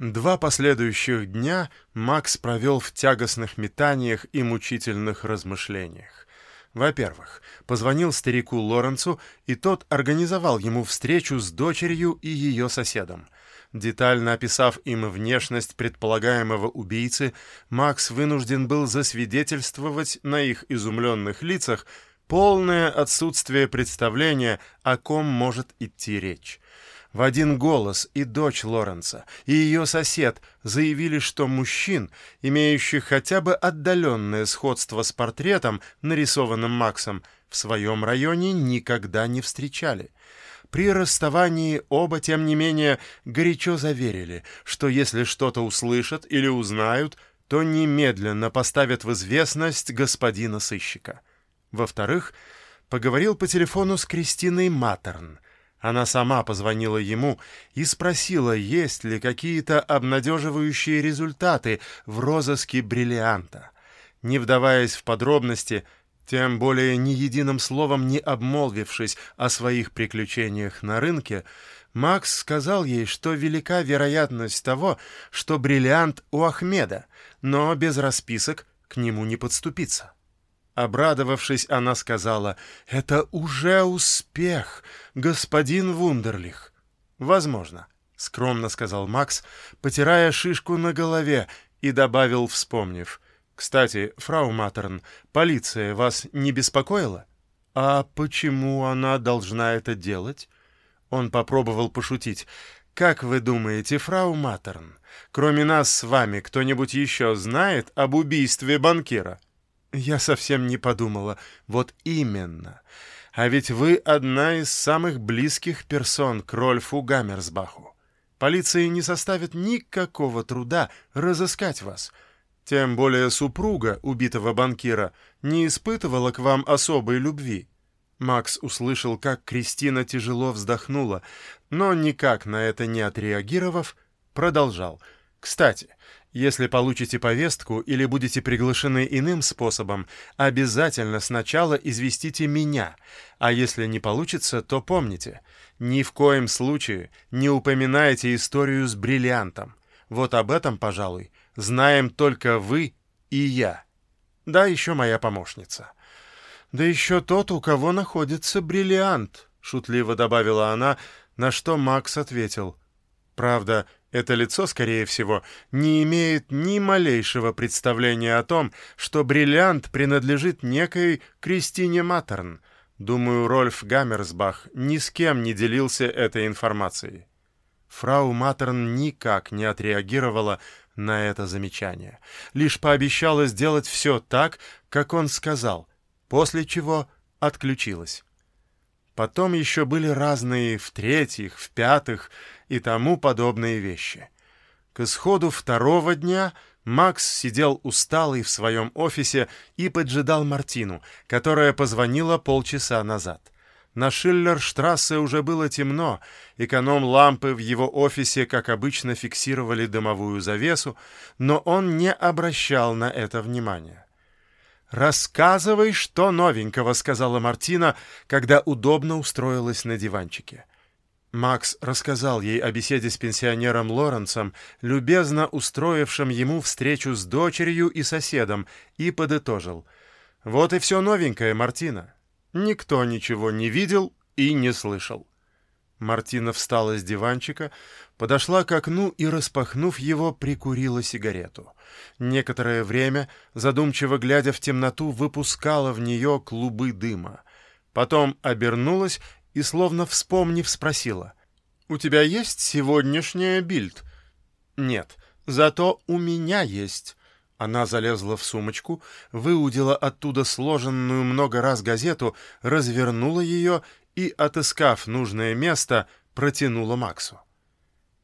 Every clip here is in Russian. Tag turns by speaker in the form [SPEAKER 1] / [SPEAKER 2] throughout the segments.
[SPEAKER 1] Два последующих дня Макс провел в тягостных метаниях и мучительных размышлениях. Во-первых, позвонил старику Лоренцу, и тот организовал ему встречу с дочерью и ее соседом. Детально описав им внешность предполагаемого убийцы, Макс вынужден был засвидетельствовать на их изумленных лицах полное отсутствие представления, о ком может идти речь. В один голос и дочь Лоренса, и ее сосед заявили, что мужчин, имеющих хотя бы отдаленное сходство с портретом, нарисованным Максом, в своем районе никогда не встречали. При расставании оба, тем не менее, горячо заверили, что если что-то услышат или узнают, то немедленно поставят в известность господина сыщика. Во-вторых, поговорил по телефону с Кристиной Матерн — она сама позвонила ему и спросила, есть ли какие-то обнадеживающие результаты в розыске бриллианта. Не вдаваясь в подробности, тем более ни единым словом не обмолвившись о своих приключениях на рынке, Макс сказал ей, что велика вероятность того, что бриллиант у Ахмеда, но без расписок к нему не подступиться. Обрадовавшись, она сказала, «Это уже успех, господин Вундерлих». «Возможно», — скромно сказал Макс, потирая шишку на голове, и добавил, вспомнив, «Кстати, фрау Матерн, полиция вас не беспокоила?» «А почему она должна это делать?» Он попробовал пошутить. «Как вы думаете, фрау Матерн, кроме нас с вами кто-нибудь еще знает об убийстве банкира?» Я совсем не подумала. Вот именно. А ведь вы одна из самых близких персон к Рольфу Гаммерсбаху. Полиции не составит никакого труда разыскать вас. Тем более супруга убитого банкира не испытывала к вам особой любви. Макс услышал, как Кристина тяжело вздохнула, но никак на это не отреагировав, продолжал. «Кстати, если получите повестку или будете приглашены иным способом, обязательно сначала известите меня, а если не получится, то помните, ни в коем случае не упоминайте историю с бриллиантом. Вот об этом, пожалуй, знаем только вы и я. Да, еще моя помощница. Да еще тот, у кого находится бриллиант, шутливо добавила она, на что Макс ответил. Правда, это лицо, скорее всего, не имеет ни малейшего представления о том, что бриллиант принадлежит некой Кристине Матерн. Думаю, Рольф Гаммерсбах ни с кем не делился этой информацией. Фрау Матерн никак не отреагировала на это замечание, лишь пообещала сделать все так, как он сказал, после чего отключилась. Потом еще были разные в-третьих, в-пятых и тому подобные вещи. К исходу второго дня Макс сидел усталый в своем офисе и поджидал Мартину, которая позвонила полчаса назад. На Шиллерштрассе уже было темно, эконом-лампы в его офисе, как обычно, фиксировали дымовую завесу, но он не обращал на это внимания. «Рассказывай, что новенького», — сказала Мартина, когда удобно устроилась на диванчике. Макс рассказал ей о беседе с пенсионером Лоренсом, любезно устроившим ему встречу с дочерью и соседом, и подытожил. «Вот и все новенькое, Мартина. Никто ничего не видел и не слышал». Мартина встала с диванчика, подошла к окну и, распахнув его, прикурила сигарету. Некоторое время, задумчиво глядя в темноту, выпускала в нее клубы дыма. Потом обернулась и, словно вспомнив, спросила. «У тебя есть сегодняшняя бильд?» «Нет, зато у меня есть». Она залезла в сумочку, выудила оттуда сложенную много раз газету, развернула ее и, отыскав нужное место, протянула Максу.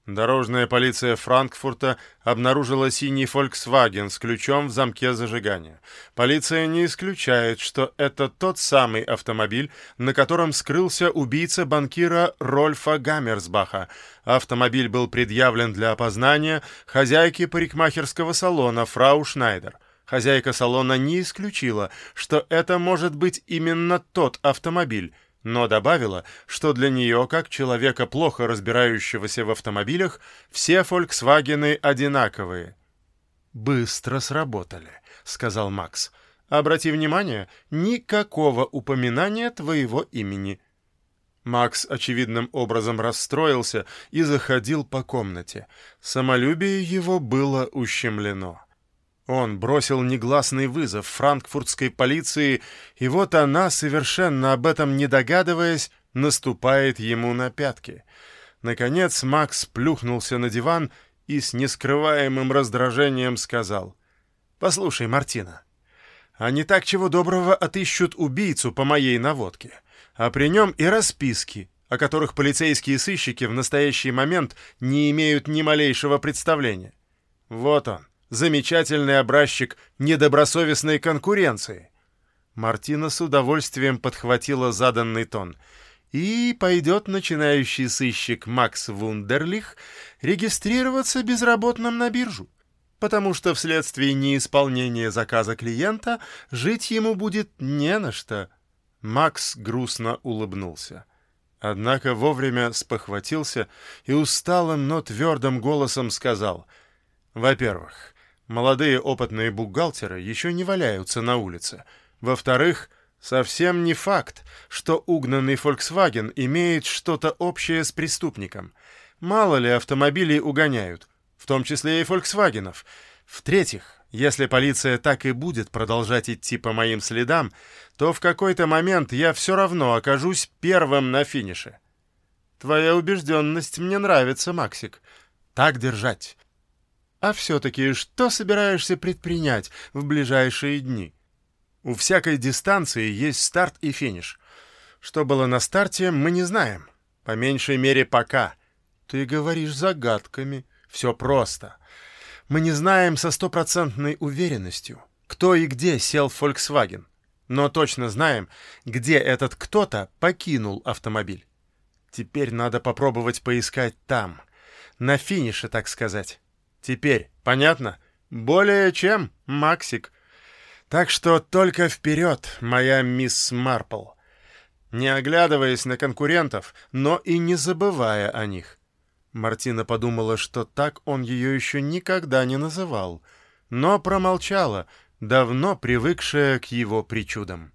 [SPEAKER 1] Дорожная полиция Франкфурта обнаружила синий Volkswagen с ключом в замке зажигания. Полиция не исключает, что это тот самый автомобиль, на котором скрылся убийца банкира Рольфа Гаммерсбаха. Автомобиль был предъявлен для опознания хозяйке парикмахерского салона фрау Шнайдер. Хозяйка салона не исключила, что это может быть именно тот автомобиль, но добавила, что для нее, как человека, плохо разбирающегося в автомобилях, все «Фольксвагены» одинаковые. «Быстро сработали», — сказал Макс. «Обрати внимание, никакого упоминания твоего имени». Макс очевидным образом расстроился и заходил по комнате. Самолюбие его было ущемлено. Он бросил негласный вызов франкфуртской полиции, и вот она, совершенно об этом не догадываясь, наступает ему на пятки. Наконец Макс плюхнулся на диван и с нескрываемым раздражением сказал. «Послушай, Мартина, они так чего доброго отыщут убийцу по моей наводке, а при нем и расписки, о которых полицейские сыщики в настоящий момент не имеют ни малейшего представления. Вот он, замечательный образчик недобросовестной конкуренции. Мартина с удовольствием подхватила заданный тон. И пойдет начинающий сыщик Макс Вундерлих регистрироваться безработным на биржу, потому что вследствие неисполнения заказа клиента жить ему будет не на что. Макс грустно улыбнулся. Однако вовремя спохватился и усталым, но твердым голосом сказал, «Во-первых, Молодые опытные бухгалтеры еще не валяются на улице. Во-вторых, совсем не факт, что угнанный Volkswagen имеет что-то общее с преступником. Мало ли автомобилей угоняют, в том числе и Volkswagenов. В-третьих, если полиция так и будет продолжать идти по моим следам, то в какой-то момент я все равно окажусь первым на финише. Твоя убежденность мне нравится, Максик. Так держать. А все-таки что собираешься предпринять в ближайшие дни? У всякой дистанции есть старт и финиш. Что было на старте, мы не знаем. По меньшей мере, пока. Ты говоришь загадками. Все просто. Мы не знаем со стопроцентной уверенностью, кто и где сел в Volkswagen. Но точно знаем, где этот кто-то покинул автомобиль. Теперь надо попробовать поискать там. На финише, так сказать. Теперь понятно? Более чем, Максик. Так что только вперед, моя мисс Марпл. Не оглядываясь на конкурентов, но и не забывая о них. Мартина подумала, что так он ее еще никогда не называл, но промолчала, давно привыкшая к его причудам.